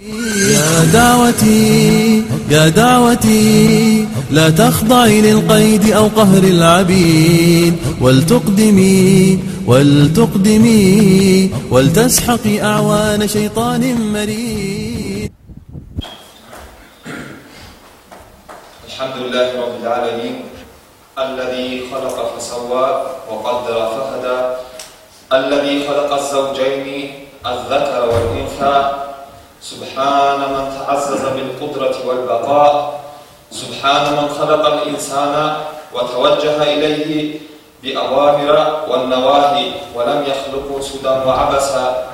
يا دعوتي يا دعوتي لا تخضعي للقيد أو قهر العبيد. ولتقدمي ولتقدمي ولتسحقي أعوان شيطان مريد. الحمد لله رب العالمين الذي خلق فسوى وقدر فهدى الذي خلق الزوجين الذكر والأنثى سبحان من تعزز بالقدرة والبقاء سبحان من خلق الإنسان وتوجه إليه بأوامر والنواهي ولم يخلقه سدى وعبسا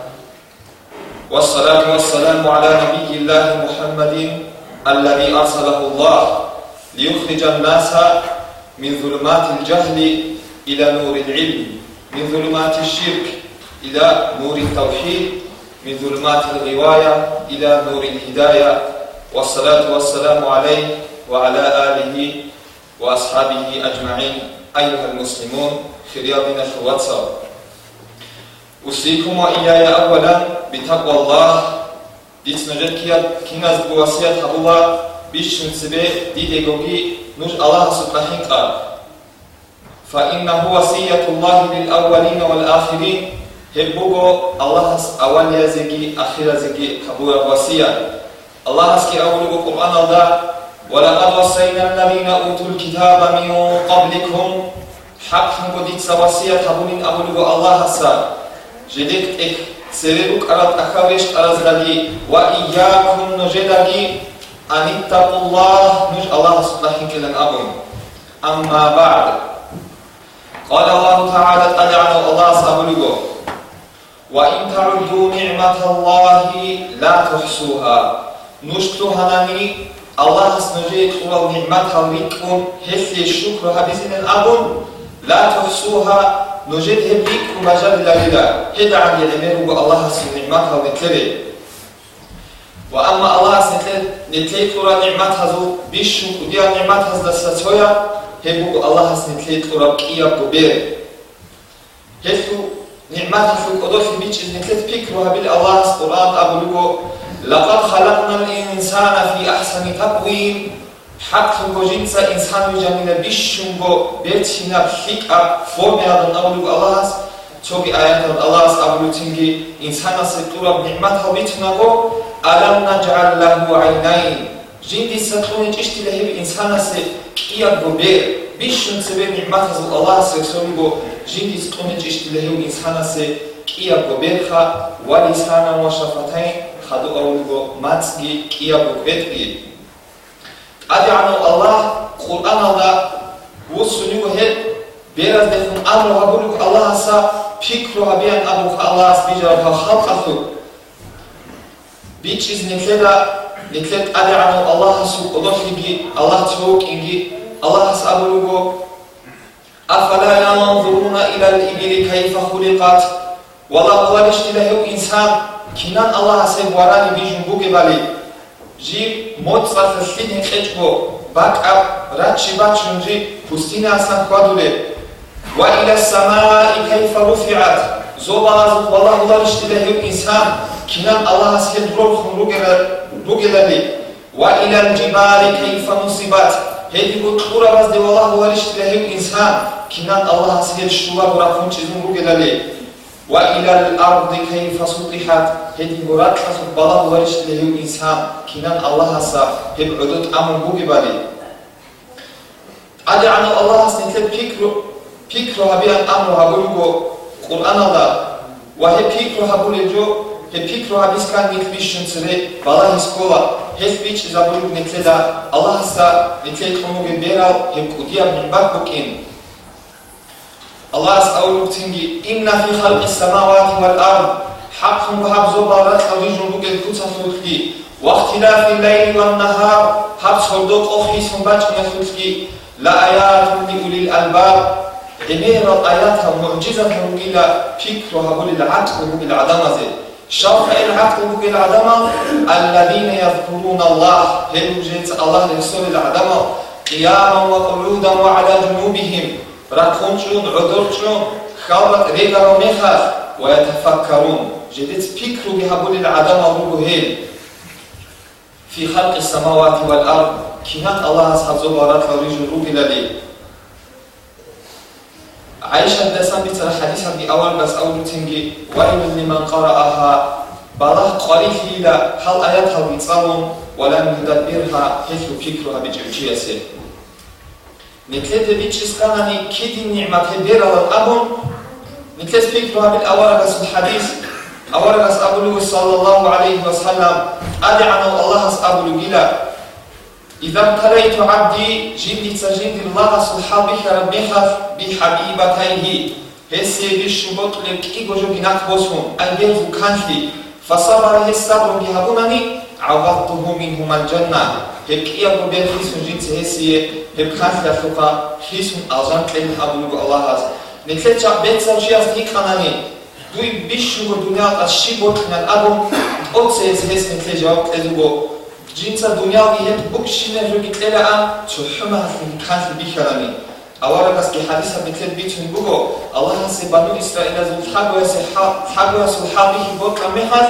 والصلاة والسلام على نبي الله محمد الذي أرسله الله ليخرج الناس من ظلمات الجهل إلى نور العلم من ظلمات الشرك إلى نور التوحيد من ظلمات الغواية إلى نور الهداية. والصلاة والسلام عليه وعلى آله وأصحابه أجمعين. أيها المسلمون في رياضنا الواتساب أوصيكم وإياي أولا بتقوى الله. ديت نجد كيناز بواسية الله. بيش نسبه دي إيغوغي نج الله سبحانه. قال فإنه وصية الله للأولين والآخرين hebbugo allahas awaliya zigi akhira zigi kabura wasiya. Allahas ki awlugo qur'an alda ولقد وصينا الذين أوتوا الكتاب من قبلكم حق قديت سواسية تبونين أبلغ الله سا جديد إك سببك أرد أخوش أرز لدي وإياكم نجدني أن اتقوا الله نج الله سبحانه كلن أبن أما بعد قال الله تعالى أدعنا الله سأبلغه وإن تعدوا نعمة الله لا تحصوها. نشتو هناني الله سنجيك هو نعمة لكم هسي الشكر هبزين الأبن لا تحصوها. نجد هبليك مجال لله هدا عن يلمير الله سن نعمة لكله وأما الله سنتل نتليك ورا نعمة هزو بيشو وديا نعمة هزو دستويا هبوك الله سنتليك ورا كيا ببير هسو نعمات القدر في بيتش نتلت فكرها بالله قرآن أقوله لقد خلقنا الإنسان في أحسن تقويم. حق جنس إنسان جميل بيشنغو بيتشنا بحق فورم هذا أقوله الله توقي آيات الله أقوله تنجي. إنسان ستورا بنعمتها بيتنغو ألم نجعل له عينين. جندي ستوني تشتي له إنسان سكيا ببير بيشن سبب نعمتها الله سكسوني ჟინდის ყონი ჭიშტილეჰი იცანასე კიაბო ბერხა ვალისანა ვაშაფათაი ხადო აულგო მაცგი კიაბო ბეთგი ყადიანო ალლაჰ ყურ'ან ალდა ვუსუნიუ ჰე ბერაზ დეხუნ ამრო ჰაბურიკ ალლაჰასა ფიქრო ჰაბიან აბუხ ალლაჰას ბიჯარხა ხალყასუ ბიჭის ნეკლედა ნეკლედ ყადიანო ალლაჰასუ ყოდოხიგი ალლაჰ ჩოუკინგი ალლაჰას აბურუგო أفلا ينظرون إلى الإبل كيف خلقت؟ والله ولشت له إنسان كنان الله سيب وراني بيجن بوغي بالي جي موت صرف السين هكيجبو باك أب راتشي باتشن جي پوستين أسان قادولي. وإلى السماء كيف رفعت؟ زوباز والله ولشت له إنسان كنان الله سيب روخن بوغي للي وإلى الجبال كيف نصبت؟ هذه قطورة بس دي والله ولشت له إنسان كنان الله سيد شوا برافون چيزون رو گدالي وإلى الأرض كيف سطحت هدي مراد حسب بلا ورش له إنسان كنان الله سا هب عدد أمر بو گبالي أدي عن الله سنتل فكر فكر هبيان أمر هبولغو قرآن الله وهي فكر هبولجو هي فكر هبيس كان نتبيشن سري بلا هسكولا هس بيش زبولغ نتلدا الله سا نتلد خمو گبيرال هب قديا من بك بكين الله أسأل تنجي إن في خلق السماوات والأرض حق وهب زبارات خرج بك الكتف فلكي واختلاف الليل والنهار حق صدق أخي سنبات نفلكي لآيات لأولي الألباب عمير آيات معجزة مقيلة فكرها بل زي شرط العقل بالعدم الذين يذكرون الله هل جنس الله لرسول العدم قياما وقعودا وعلى جنوبهم. راتونچون عدرچون خالق ريغا وميخا ويتفكرون. جديد فكروا بهبول العدم هيل. في خلق السماوات والأرض. كنا الله أصحاب زبارات روبي لدي عائشة دسان بيتر حديثا في أول بس أول تنجي ويل لمن قرأها بلاه قريف إلى هل آياتها بيتصالون ولم يدبرها حيث فكرها بجوجية. سي نتلت بيتشيس كانني كيدي النعمة تبير الأبون نتلت فكرها بالأول بس الحديث أول بس أقول صلى الله عليه وسلم أدعنا الله أقول بلا إذا ابتليت عبدي جندي تجند الله سبحانه ربها بحبيبتيه هسي بشبط لكي جوجو بنات بوسهم أجل كانتي فصبر الصبر بهبونني عوضته منهما الجنة هيك يا بين خيسون جنس هسي هيك خاف لفوقا خيسون أجان كلين أبو الله هذا نتلت بيت سوشي أستيك أناني دوي بيشو دنيا أشيبوت من الأبو أوتسيز هس نتلت جواب كلزوغو جنس دنيا هي بوكشينا جو كتلا أن تحمى في خاف بيخراني أورا بس كحديث بتلت بيتون بوغو الله سي بنو إسرائيل زو تحقوا سي حقوا سو حقه بوك مهات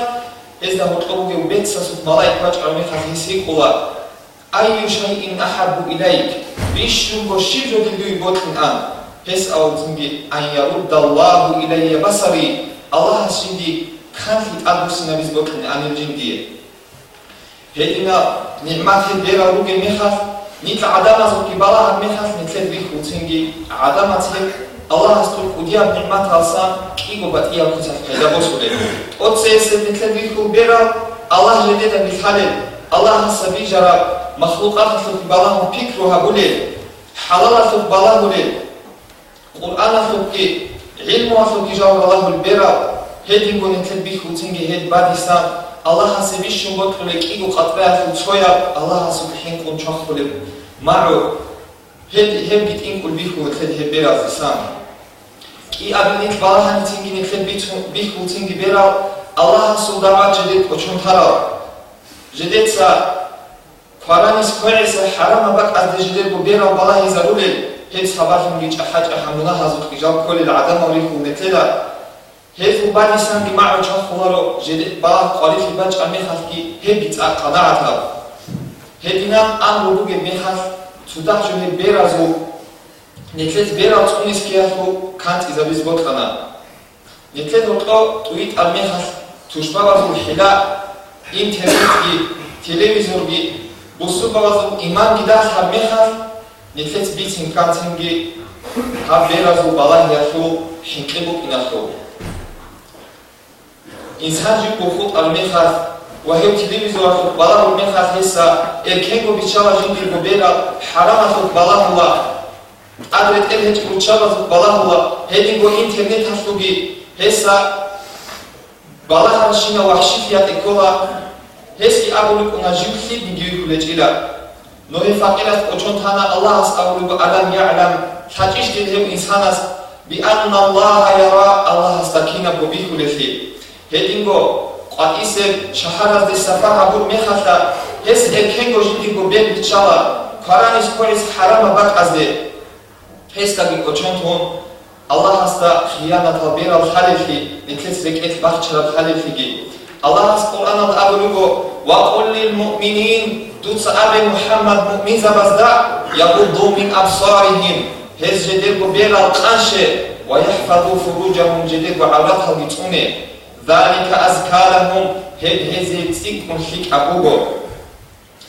إذا هو تقوي وبيت سسوت ملايك وجع مهات يسيق الله أي شيء أحب إليك بيشو بشيجو دلوي بوتن أن هس أو تنجي أن يرد الله إلي بصري الله سيدي كان في أبوسنا بيز بوتن أن الجندية هدينا نعمات البيرا روغي مهات نيت عدم زوجي بلا هم خاف نتلت بيه وتنجي عدم تلك الله استر قديا بنعمة الصان كي قبت إياه كتف كيدا بسولي أتسيس نتلت بيه بيرا الله جديد مثالي الله سبي جرى مخلوقات خلق بلا هم فكرها بولي حلال خلق بلا بولي قرآن خلق علم خلق جاور الله البيرا هدين قول نتلت بيه وتنجي هد بادستان ალაჰასები შუმბოთული კი უყატვე ახილ ჩოია ალაჰასუ ჰენკულ ჩახული მარო ჰედ ჰები ტინკულ ბიხულ ხედ ჰებერაზი სამ. კი აბინით ვალჰანი წინგინი ხედ ბიხულ წინგი ბერა ალაჰასუ დავაჯედი ოჩონთარა ჟედეცა ქარანის ქუესა ჰარამა ბაკაზი ჟედებო ბერა ბალაჰი ზარული ჰედ საბაჰიმ გიჭა ჰაჭა ჰამუნა ჰაზუ გიჯავ ქოლილ ადამავრი ხუნეთელა ჰეზ უბადისანგი მაჭა ხოლო ჟედე ბა ყალიხ ბაჭა მეხასკი ჰები წაყადა ათა ჰედინა ამ რუგე მეხას ცუდა ჟედე ბერაზო ნეთლეს ბერაცუნის კიასო კანტიზაბის ბოტანა ნეთლეს ოტო ტუიტ ამ მეხას თუშბავაზო ჰილა იმ თელევიზორი ტელევიზორი ბუსუბავაზო იმან გიდა ხა მეხას ნეთლეს ბიცინ კანცინგი ხა ბერაზო ბალანიასო შინკებო კინასო تشبه بازو الحلا إنترنت جي تلفزيون جي بوسو بازو إيمان جدا خب مهاف نتلت بيت إنكانتن جي هاب بيرازو بالله ياتو حنقبو إناتو إنسان جي بوخوت المهاف وهي تلفزيون خود بلا و من خاص هسا الكينغو بيشاوا جندي بوبيرا حرام خود بلا هو أدرت إل هج بوشاوا خود بلا هو هدينغو إنترنت هفتوغي هسا بلا هرشينا وحشي فيات إكولا هسي أقولك أنا جيب خيب نجيو كولجيلا ҳединго қатисеб шаҳаразди сафа ҳабур мехаста ҳес экенго жидиго бед бичала каранис корис ҳарама баказде ҳестагиго чонтун аллаҳ ҳаста хияната берал халифи нитлисрик эт бахчарал халифиги. Аллаҳ ҳаст қуръанал абруго ва қул лилмуъминин дуцааби муҳаммад муъмин забазда яғудду мин абсориҳим ҳез жедирго берал қанше ва яҳфаду фуруҷаҳум жедирго авратҳалгицуне ذلك أزكى لهم هذه تسيكم شيك أبوغو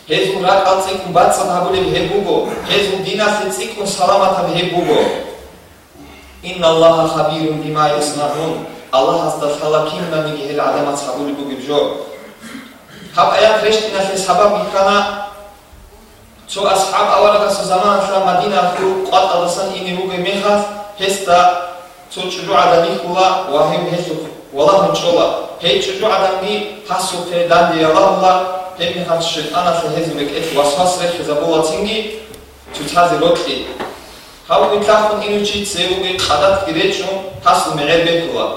هذه رقعة تسيكم باتسا نابولي بهبوغو هذه دينا تسيكم سلامة بهبوغو إن الله خبير بما يصنعون الله أصدقال كيما من هل عدم أصحابولي بوغو هب آيات رشتنا في سبب كان چو اصحاب اولا کس زمان خلا مدینه خو قد ادسن اینی بوگو میخف هستا چو چلو عدمی خولا و هم هستو الشيطان في هذه مكت وسواس رح زبوة تنجي تتحذي روكي هاو بتلاقون إنو شيء تسيبوغي خدت كريتشو حسو معير بيكوا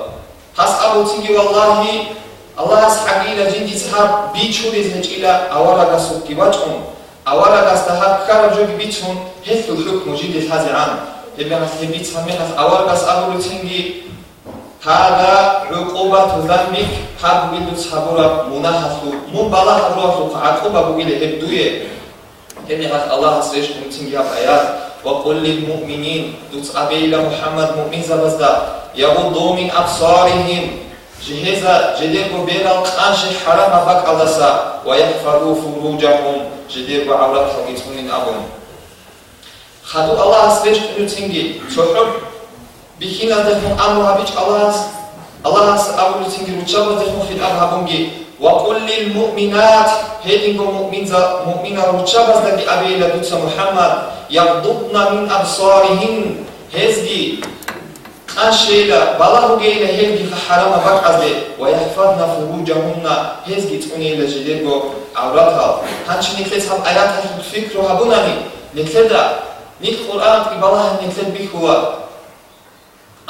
حس أبو تنجي والله الله أسحقي لجندي سحاب بيچو دي زهجيلا أولا قصو كيباتهم أولا قصدها كارا جوغي بيتهم هثو الحكم جيدي الحازي عام هبنا في بيت هذا رقوبة ذنبك حد من صبر منحصو من بلا حروف عقوبة بقول هدوية كني هذا الله سرش ممكن يا آيات وقل للمؤمنين دوت أبي محمد مؤمن زبزدا يغضوا من أبصارهم جهزا جدير بير القاش حرام بك الله ويحفظوا فروجهم جدير بعورتهم يتمنين أبوهم خدو الله سرش ممكن يا بخينا دفن أمرها بيج الله الله أبو نتنجي رجال دفن في الأرها بونجي وقل للمؤمنات هيدينغو مؤمن مؤمنة رجال دفن أبي لدوس محمد. يغضبن من أبصارهن. هزجي. قاشيلا بلاغيلا هزجي حرام بقعزي ويحفظن فروجهن. هزجي تقنيلا جديرغو عوراتها هانش نكلت هم آيات الفكر هبوناني. نكلت نيك قرآن بلاها نكلت بك هو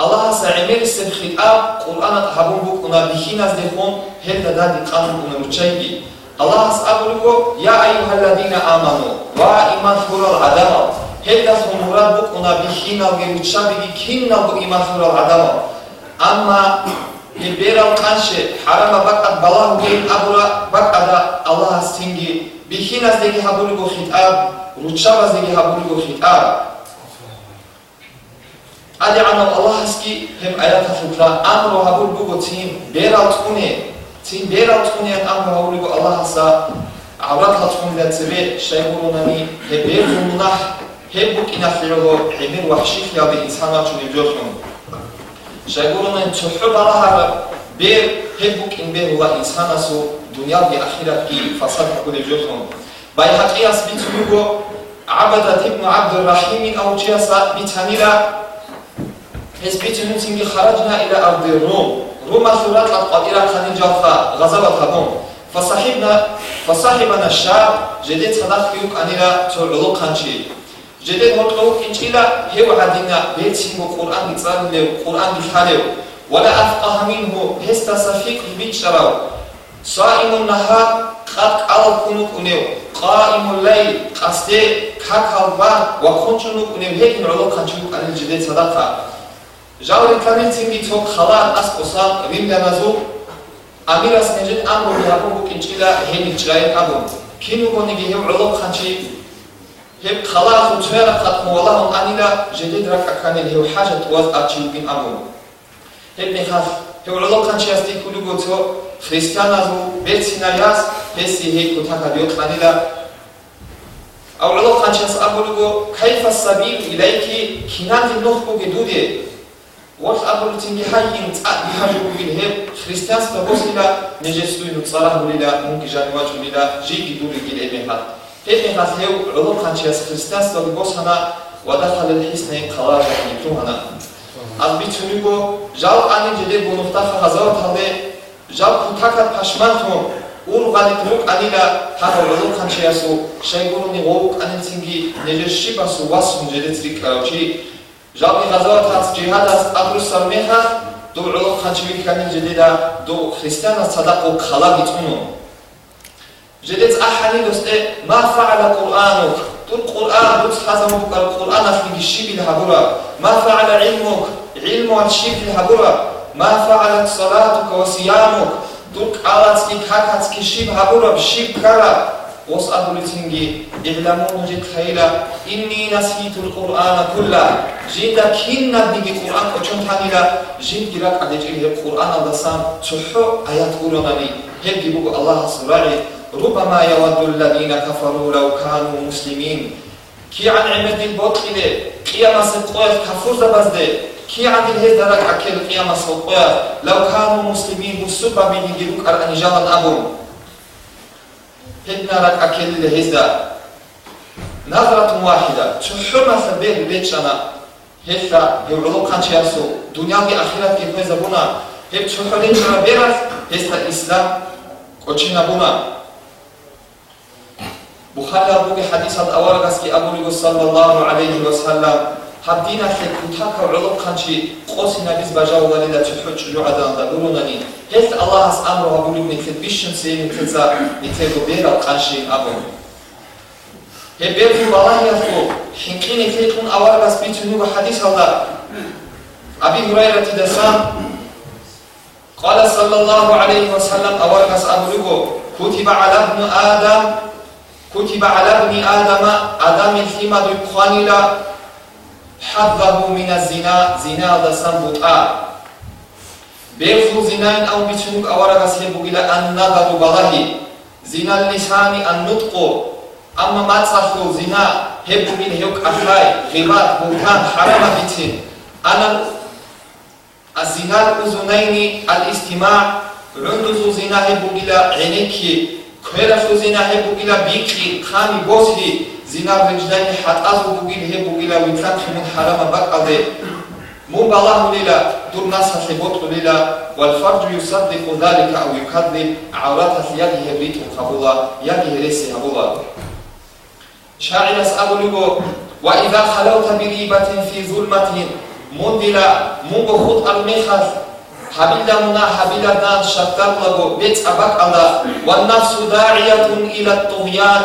аллаҳ саимери серхиа қуръанат ҳабун букуна бихи наздехун ҳелда да диққат кунурчайги аллаҳ сабулго я аюҳалладина аману ва иманхурал адава ҳелда хумурат букуна бихинал геручабиги кинналгу иманхурал адава амма ҳеберал қанше ҳарама бакад балаҳугер абура бакада аллаҳ синги бихи наздеги ҳабулго хитаб ручабаздеги ҳабулго хитаб adi ana Allahski hem ayata fukra. Amro habul bugo tim beral tkune tim beral tkune amro habul bugo Allahsa avrat hatkun da tsebe şeyhulunani he ber zumuna he bu kinafiyolo emir vahşif ya bir insana çuni jokhun şeyhulunani tsuhu balaha ber he bu kin ber ula insana su dünya ve ahiret ki fasad kule jokhun bay hakiyas bitmugo عبدت ابن عبد الرحيم أو جيسا بتنيرا حزبيت نتنجي خرجنا إلى أرض الروم روما ثورات القائرة كان جافا غزوة خبون فصاحبنا فصاحبنا الشاب جديد صدق فيوك أنيرا تولو قنشي جديد هطلو إنجيلا هو عدنا بيت سيمو قرآن بيتزال له قرآن بيحاليو ولا أفقه منه هستا صفيق بيت شراو صائم النهار قد قال كنوك أنيو قائم الليل قصدي كاكالبا وكنشنوك أنيو هيك نعلو قنشيوك أنير جديد صدقها Жаври традиций митсок халар аз коса вимганазу амирас нежит амру биҳакуку кинчила хеничраин абун. Кинуго нигиҳим улук ханчи хеб халар хучера хатмуалахун анила жедид ракаканил хев хажат ваз арчиубин абун. Хеб михав хев улук ханчи асти кулуго цо христианазу бецинаяс песи хей кутакадиот ханила او علوق خانشاس أقولوا كيف السبيل إليك كنات النخب جدودي وقابلتم بحي حي منه خريستاس فبوسلا نجسوي نصراه لدا ممكن جانواج لدا جي بدون جيل إبنها إبن خاتيو عذر خاتياس خريستاس فبوس هنا ودخل الحسنين خلاص يتو هنا از بیتونیگو جاو آنی جدی بونفتا خزار تاله جاو کتاکا پشمن تو اون غالیت نوک آنی دا تاها وزو خانچه یاسو شایگونو نی غوک آنی سنگی نجشی باسو واسون جدی تری کراوچی жалби ғазот ҳаст ҷиҳад аст ақру самеҳ аст дӯъо хачвик камин ҷедида дӯъ христиан аст садақу қалабит уну ҷедец аҳани дӯсте ма фаъла қуръанук? Тур қуръан дӯст ҳазаму букал қуръан аст миги шибил ҳабура. Ма фаъла илмук? Илму ан шибил ҳабура ма фаълат салатука ва сиямук? Тур қалацки какацки шиб ҳабура шиб кара. واسألوا لتنجي اعلموا جد خيرا إني نسيت القرآن كله. جدا كنا بيجي القرآن وشون تانيلا جد جراك على جيل القرآن اللسان تحو آيات قرآني. هل جيبوا الله سرعي ربما يود الذين كفروا لو كانوا مسلمين. كي عن عمد البطل قيامة سقوة كفر زبزده كي عن الهي درك عكيل قيامة سقوة لو كانوا مسلمين بسبب من يجيبوك الأنجال الأبو hetnara kakelile heza nazratun wahida chuhumasa beh bechana hesa yurulu qanchayasu dunyavi axirat kefeza buna hep chuhuli chana beras hesa islam qochina buna buxariya bugi hadisat avaragas ki aburigu sallallohu alayhi vasallam قوسي نبيز بجاو وليدا تحوش جوعدا دلورونني هل الله اس أمر وابولي نكتب بيشن سي نكتزا نكتبو بيرا قانشي أبو. هل بيرفو بالله يفو حنقين نكتبون أورغس بيتنو حديث الله أبي هريرة تدسام قال صلى الله عليه وسلم أوركس أبلغو كتب على ابن آدم كتب على ابن آدم آدم الثيمة دقخانيلا حظه من الزنا زنا دسان بطا بيرفو زنا أو بيتنوك أوركس يبقى النظر بلاهي زنا اللسان النطق أما ما تصفو زنا هبو من هيوك أخلاي غيبات بوتان حرام بيتين أنا الزنا الأذنين الاستماع عندو زنا هبو إلى عينيك كيرا زنا هبو إلى بيكي خامي بوسي زنا رجلين حتى أزو بوغيل هبو إلى ويتلات من حرام بقى مو بالله ليلا دور ناس حسبوت ليلا والفرج يصدق ذلك أو يكذب عورات يده هبريت قبولا يده ريسي هبولا شاعر أسأل لغو وإذا خلوت بريبة في ظلمة مندلا مونغو خط المخف حبيلا منا حبيلا نان شكر لغو بيت أبك الله والنفس داعية إلى الطغيان.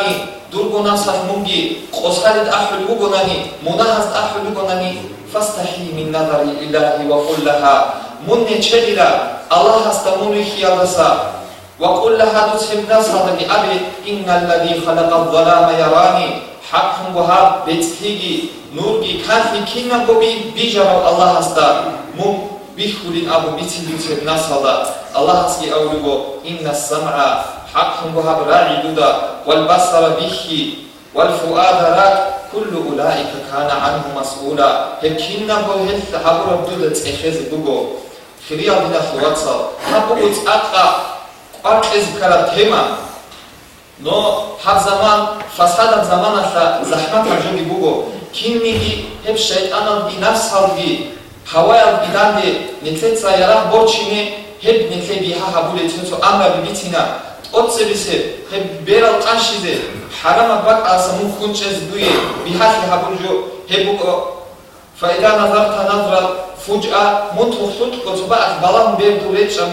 درغو نفسك مونغي قصالد أحلو غناني مناهز أحلو غناني فاستحي من نظر الإله وقل لها. من چللا الله استموني خيالسا وقل لها تسهم نصر بأبي إن الذي خلق الظلام يراني. حقهم بها بيتهيجي نورجي كافي كينا بوبي بيجرى الله kuli abu biti yutir nasada. Allahski aulugo inna sam'a haqqun buhab ra'iduda wal basara bihi wal fu'ada rak kullu ulaika kana anhu mas'ula. Hekinna bo hith habura duda tsekhez bugo. Khiriya bina khuwatsa. Habu ut aqa قرقز كلا تيما نو حب زمان فساد زمان زحمة جوبي بوغو كيني هب شيطان بنفسها بي заҳмата ҷоги буго кинниги ҳеб шайтанал би нафсалги ҳаваял биданде нетлеца ярах борчине ҳеб нетле биҳа ҳабуле тинсо амра бибитина тотсебисе ҳеб берал қашизе ҳарама бак аса мун хунчез дуе биҳахи ҳабулҷо ҳебуго фаида назарта назра фуҷа мун тухтутко цубаат балам бер дуреҷа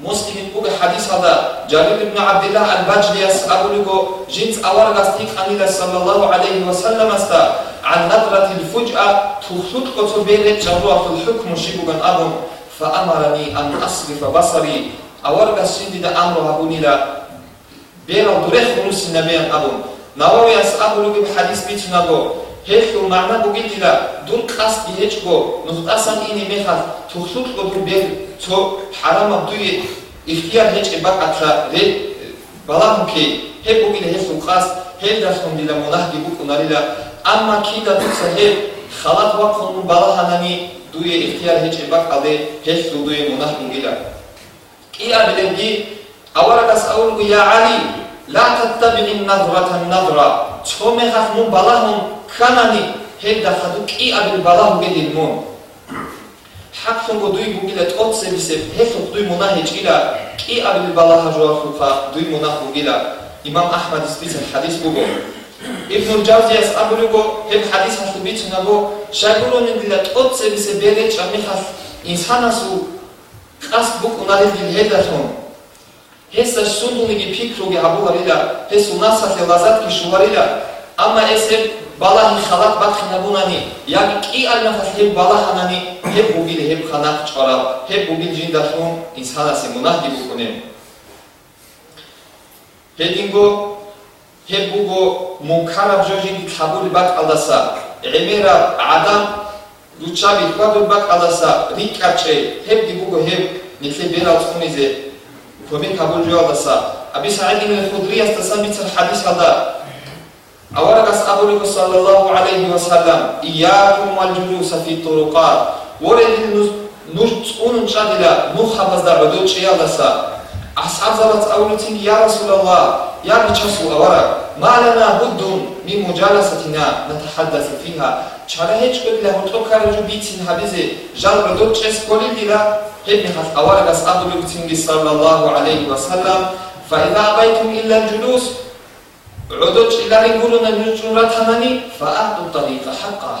مسلم يقول حديث هذا. جابر بن عبد الله البجلي يسأل لك جنس أول غستيك خليل صلى الله عليه وسلم استا عن نظرة الفجأة تخلق تبيرت في الحكم شبوغن أبم فأمرني أن أصرف بصري. أول غستيك دا أمر هبوني لا. بيرا دريخ نسي نبيان أبم نووي يسأل لكو بحديث بيتنا بو. ҳефду маъна бугид дила дур қасди ҳечго нуқтасан ини мехаз тухсутлу бубер то ҳарама дуи ихтияр ҳечи бақатра ре балаҳм ки ҳе бугид ҳефду қасд ҳел дастум дила монахги букунарила амма кида дуса ҳе халат ва қону балаҳанани дуи ихтияр ҳечи бақаде ҳефду дуи монах бугила кия биленги аварагас аулгу я али ла таттабиғи назратан назра чо мехаз ну балаҳум ხანანი ჰენდა ხადუ კი აბილ ბალა უგედი მო ჰაკსონგო დუი გუგილა ტოცებისე ჰესო დუი მონა ჰეჭირა კი აბილ ბალა ჰაჟვა ხუხა დუი მონა გუგილა იმამ აჰმადის ბიცა ჰადის გუგო იბნ ჯავზიას აბულუგო ჰებ ჰადის ჰასუ ბიცნაგო შაგურონი დილა ტოცებისე ბერე ჭამი ხას ინსანასუ ყას ბუკუნარი დილ ჰედათონ ჰესა სუნდუნიგი ფიქროგი აბულარილა ჰესუ ნასახე Ama esir balahi halak bakhina bunani. Yani ki almahas hep balahanani hep bugil hep hanak çaral. Hep bugil cindahun insanası munahdi bukunem. Hedingo hep bugo munkarab jojin kabul bak aldasa. Emera adam duçavi kabul bak aldasa. Rikaçe hep dibugo hep nitli bir altın izi. Komin kabul jojin aldasa. Abi Sa'id bin Hudri yastasan bitir hadis hadar. أورقس أبولك صلى الله عليه وسلم إياكم والجلوس في الطرقات. ورد نجتون شادلا نخبز دا عدو شيالسا أصحاب زرت أولتين يا رسول الله يا بچسو أورق ما لنا بد من مجالستنا نتحدث فيها. چرا هیچ کدی له تو کار جو بیتین حبیزه. جال ردو چس کولی دیلا هب میخواست أورق أس أبولك صلى الله عليه وسلم. فإذا أبيتم إلا الجلوس عدد شلاري يقولون أن يجرون رتمني فأعطوا الطريق حقه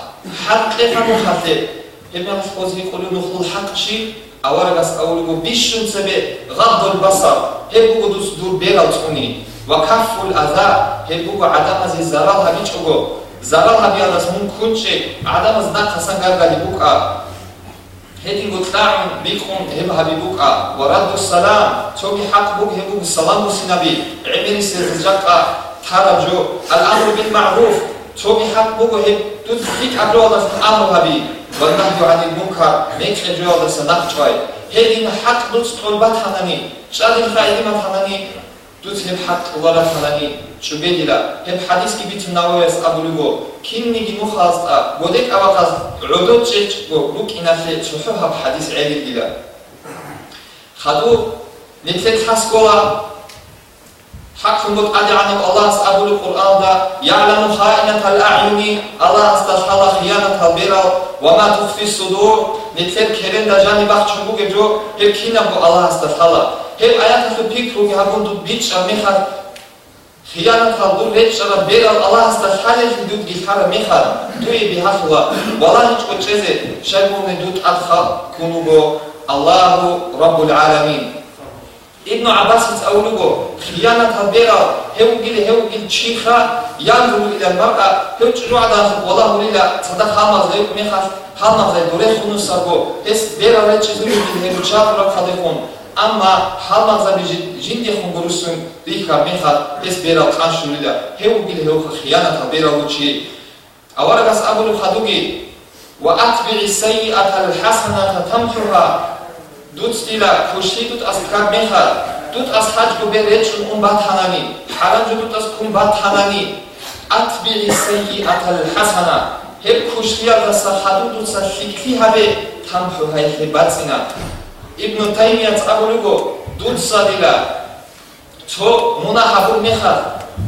حق فمخذب إما الحفظ يقولون نخل الحق شيء أورغس أولغو بيشن سبي غض البصر هبو قدس دور بيغل توني وكف الأذى هبو عدم از الزرال هبيش أغو زرال هبي على اسمون كنشي عدم از نقصا قرغل بوكا هدي قطاع بيقون هم حبيبوكا ورد السلام تومي حق بوك هبو السلام سنبي عمين سرزجقا ترجو الأمر بالمعروف توبي حق بوك هب تدفيك أبلو الله الأمر هبي والنهي عن المنكر ميك أجو الله سنقشوي هدي حق دوت طلبات حناني شادي خايدمات حناني دوت هب حق الله حناني شبيدلا هب حديث كي بيت ناويس أبلوغو كيني مخاصة وديك أبقى عدود جيج لوك إنافي شوفوها بحديث عيد إلى خدو نتلت حسكولا حق مد أدعنا الله أبو القرآن يعلم خائنة الأعين. الله استشهد خيانة البرا وما تخفي الصدور. نتلت كرين دا جانب أخشبوك جو. هل كينا بو الله استشهد هل آيات في بيكروك هبون دو بيتش أميخات خيانة هالدور ريتش أنا بير الله استحالة دوت جيتارة ميخار دوي بهافلا والله هيك وتشزي شايفون دوت أدخل كونوا بو. الله رب العالمين. ابن عباس تقولوا خيانة هالبير هو قيل هو قيل شيخا ينظر إلى المرأة هو تجوا على والله لله صدق هامز ذيك ميخار هامز ذيك دوري خنوس سرقو هس بير ريتش زوجي هو شاطر خديكم اما حالما زبي جندي خون برسون ديكا ميخات اس بيرا قانشوليدا هيو بيل هيو خيانة بيرا وچي اورغاس ابو خدوغي واتبع السيئة الحسنة تمحها дуд стила хуршид дуд аз кад мехад дуд аз ҳаҷбу беречун умбат ҳананӣ ҳаранҷу дуд аз кумбат ҳананӣ атбиғи сайиъата лҳасана ҳеб кушлиятаса ҳадудуса фикти ҳабе тамҳуҳай ҳебатсина ибну таймият абулуго дудса дила чо муна ҳабул мехад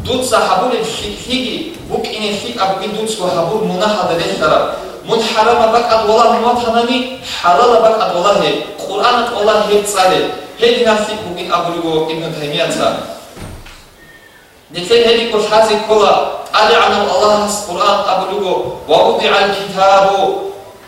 дудса ҳабули фиктиги букини фик абуги дудсго ҳабул муна ҳадалеҳ дараб منحرمة بقى الله مطهنني حلالة بقى الله قرآن الله هي تصالة هي نفسي ممكن أبرو ابن تيمية نفسي هي كل هذه كلها قال عن الله القرآن أبرو ووضع الكتاب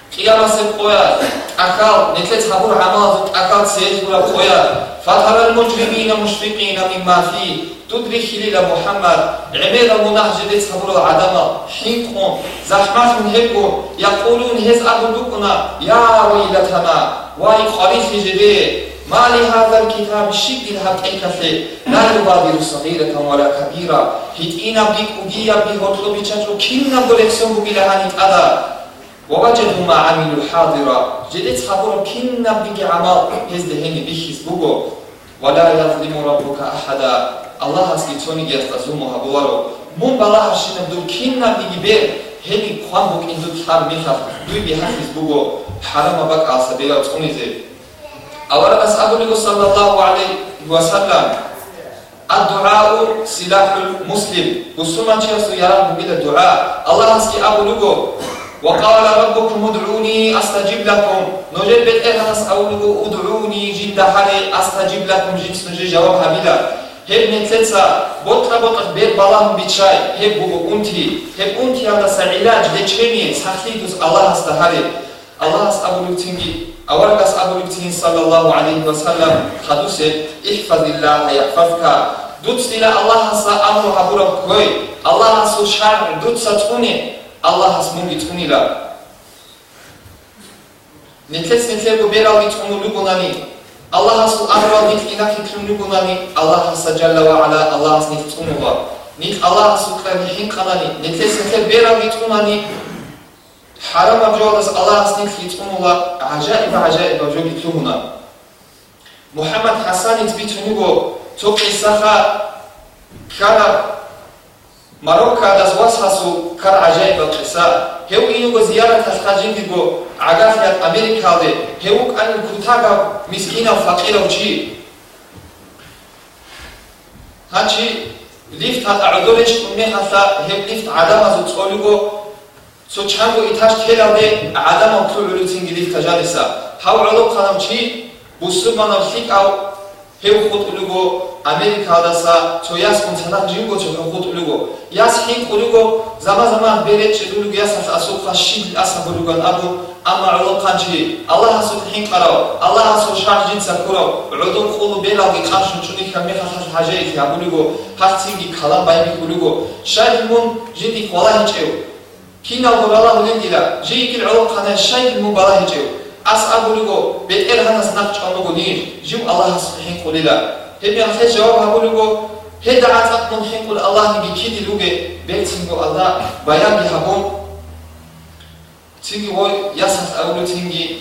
الكتاب قيامة سبقويا أكال نتلت هبور عماض أكال سيجبر قويا فترى المجرمين مشفقين مما فيه تدري خليل محمد عميل منهج هبور العدم حينكم زحمات هبو يقولون هز أبدوكنا يا ويلتنا واي خريف جدي ما لهذا الكتاب شد الحق كفي لا يبادر صغيرة ولا كبيرة هيتينا بيك أجيا بيهوتلو بيتشاجو كينا بولكسيون بيلهاني أدا ووجدوا ما عملوا حاضرا جديد خبر كنا بيجي عمل هز دهني بيخيز بوغو ولا يظلم ربك أحدا الله هسكي توني يتقزومو هبوارو مون بلا هرشينا دو كنا بيجي بير هني قوان بوك إن دو تحار ميخاف دوي بيحفظ بوغو حرم بك عصبيرا توني زي أولا أسأل صلى الله عليه وسلم الدعاء سلاح المسلم وسمع شيء يرى بلا دعاء الله هسكي أبو لغو وقال ربكم ادعوني استجب لكم نجد بيت اهنس اولو ادعوني جد حري استجب لكم جنس نجي جواب هبيلا هب نتلتسا بطلا بطلا بيت بالام بيتشاي هب بو انتي هب انتي هذا سعلاج لچيني سخلي دوس الله استهاري الله اس ابو تنجي اورقس ابو تنجي صلى الله عليه وسلم حدوث احفظ الله يحفظك دوت الله سا امر حبورا كوي الله سو شعر دوت Аллах смог итхунила. Никес нике губерал итхуну любунани. Аллах су амрал ник инак итхун любунани. Аллах са джалла ва аля Аллах ник тхунува. Ник Аллах су кранихин канани. Никес нике берал итхунани. Харама бжолас Аллах ник итхунула. Ажаиба ажаиба бжол итхуна. Мухаммад Хасан итбитхунуго. Токни саха кара Marokka das washasu kar acayip bir kısa. Heu inugo ziyaret hashacindigo agafiyat Amerikalı. Heu kan kutaga miskina fakir avcı. Haçi lift hat a'doleş umme hasa heu lift adama zu tsolugo so çango itaş kelade adama kulu ulutsingi lift tajalisa. Hav ulu kanamçı bu submanav sik av ҳев худ улуго америка адаса цо яс кунсанат жилго цо ҳев худ улуго яс ҳин улуго зама зама берет чед улуго яс ас асуқа шил аса булуган абу. Ама уло қанчи аллаҳ асуқ ҳин қаро аллаҳ асуқ шаш джинса куро. Удум хулу белаги қаршу чуни хами хаш ҳажаити абулуго ҳасинги кала байми улуго шайхмун жити қола ҳичев кинал бурала улугила жикил уло қана шайхмун бала ҳичев ас абулиго бетел ханас нах чонуго нир жим аллах субхин кулила хеби ахе жаваб абулиgo هدا عتق من حين قل الله نجي كيدي لوجي بيتسنجو الله بيان يهبون تيجي وي يسحت أولو تيجي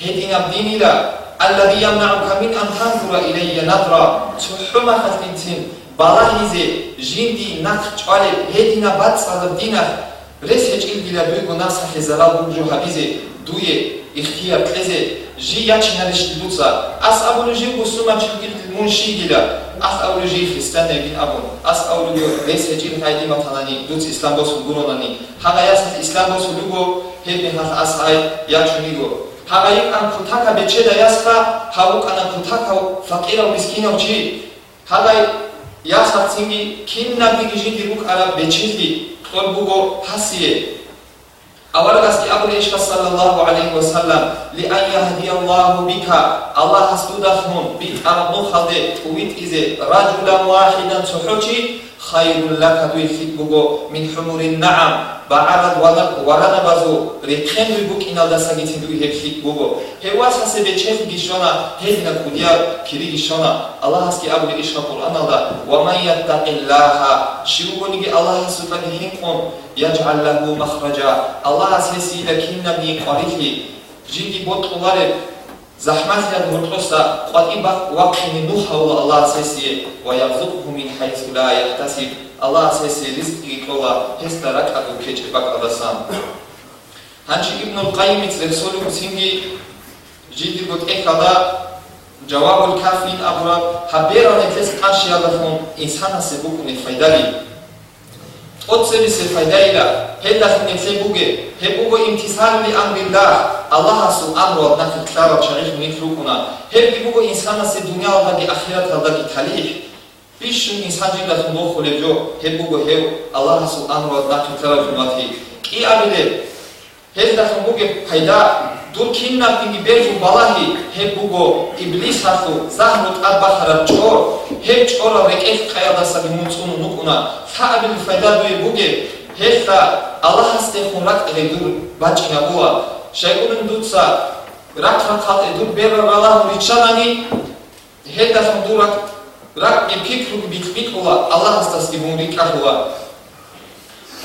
هدينا بديني لا الذي يمنعك من أن تنظر إلي نظرة تحمى ختنتين балаҳизе жинди нақ чъале ҳедина бад салабдина рес ҳечил дила дуйгу насахе залал бурҷу ҳабизе дуе ихтияр қезе жи ячинариш дилуца ас абуну жи гусума чилгил мунши дила ас авлу жи христиане гин абун ас авлу рес ҳечил ҳайди маталани дуц ислам босу гуронани ҳага ясат ислам босу дуго ҳебни ҳас ас ай ячуниго ҳага ик ан кутака бечеда яска ҳавук ана кутака фақирав мискинав чи ҳага ясахцинги киннабиги жинди рук ара Awal has ki Abu Ishaq sallallahu alayhi wa sallam, li an yahdiyallahu bika, Allah has tudahum bit al-nukhadi, wit is a rajulan wahidan suhuchi, خير لك دوي خيت بوغو من حمر النعم. بعرض ولق ورد بازو. ريخن بوك إن الله سجيت دوي هيك خيت بوغو هي واس حسب تشيف جيشونا هي هنا كوديا كيري جيشونا الله حسكي أبو إيش القرآن الله. ومن يتق الله. شو بنيجي الله سبحانه هنكم يجعل له مخرجا. الله حسكي سيلكين نبي قريفي جيدي بوت قوارب زحمت یاد مرتوسا قاطی با وقتی نوح حول الله سیسی و یرزقه من حيث لا يحتسب الله سیسی رزقی تولا هست رکعت و کچ بک ادسام هنچی ابن القیم رسول مسیمی جدی بود اکدا جواب الكافین ابرا حبیرا نتلس قنش یادفون انسان هسته بکنید فایدالی от себе се файдайла хеллахне хебуге хебуго имтисал ли амриллаҳ аллаҳа суъамро нафиқшаро чарих мифру куна хебгибуго инсана се дуня вади ахират радаги талиҳ бишн инсан ҷидат но хулеҷо хебуго хев аллаҳа суъамро нафиқшаро хумати и абиле хеллахнбуге пайда? Дуркинна пингибежу балаҳи? Хебуго иблис ҳафу заҳнут аббахара чор. Хеб чора рекеф қаядасабимунцуну нукуна ხაბი ფადაბი ბუგე ჰესა ალაჰას ტეხურაკ ედურ ბაჭინაბუა შეგუნ დუცა რაკა ხალ ედურ ბერა ვალაჰ რიჩანანი ჰედას მდურაკ რაკ ფიქრუ ბიტყიტყულა ალაჰას დასიმური კაჰუა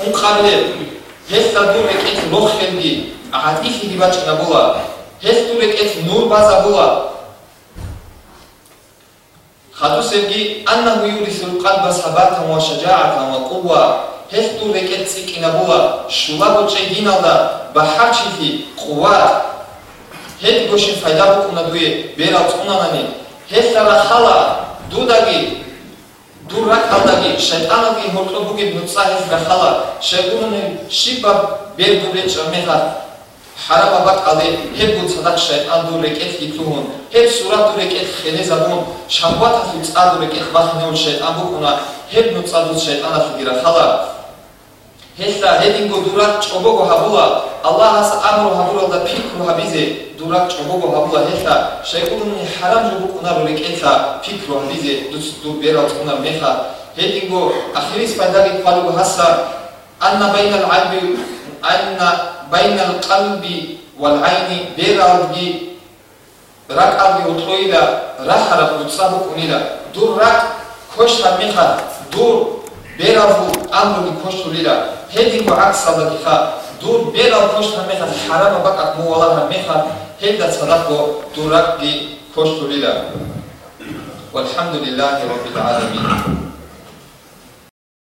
უყარლე ჰესა დურე კეთ ლოხენდი აღატიხი ბაჭინაბუა ჰეს დურე კეთ ნურ ბაზაბუა хадусевги аннаҳу юрису лқалба сабатан ва шаҷаатан ва қувва ҳеҷ туреке цикинабуа шулабуче гиналда ба ҳачифи қувват ҳеҷ гӯши файда букунадуе беравцунанани ҳеҷ тара хала дудаги дурракалдаги шайтанаги ҳурқлубуги нуцаҳифга хала шайгунаи шиба бердуречамеҳад ჰარავაბათ ყალე ჰებუ სადახშე ანდურეკეთ იფლუონ ჰებ სურათურეკეთ ხენეზაბონ შამბათათი წადურეკეთ ვახნეულშე ამბუკუნა ჰებ ნუწადულშე ანახიგირა ხალა ჰესა ჰედინგო დურათ ჭობოგო ჰაბულა ალლაჰას ამრო ჰაბულა და ფიქრუ ჰაბიზე დურათ ჭობოგო ჰაბულა ჰესა შეკულუნი ჰარამ ჟუბუკუნა რეკეცა ფიქრუ ჰაბიზე დუცდუ ბერალწუნა მეხა ჰედინგო ახირის ფანდაგი ფალუგო ჰასა ანნა ბაინა ალ-აბი ანნა بين القلب والعين بيرارجي رك أبي أطويدا رح رح يتصابك أنيدا دور رك كوش هميقا دور بيرارجو أمرني كوش تليدا هيدي كو عكس دور بيرار كوش هميقا حرام بقى موالا هميقا هيدا صدقو دور رك دي كوش والحمد لله رب العالمين.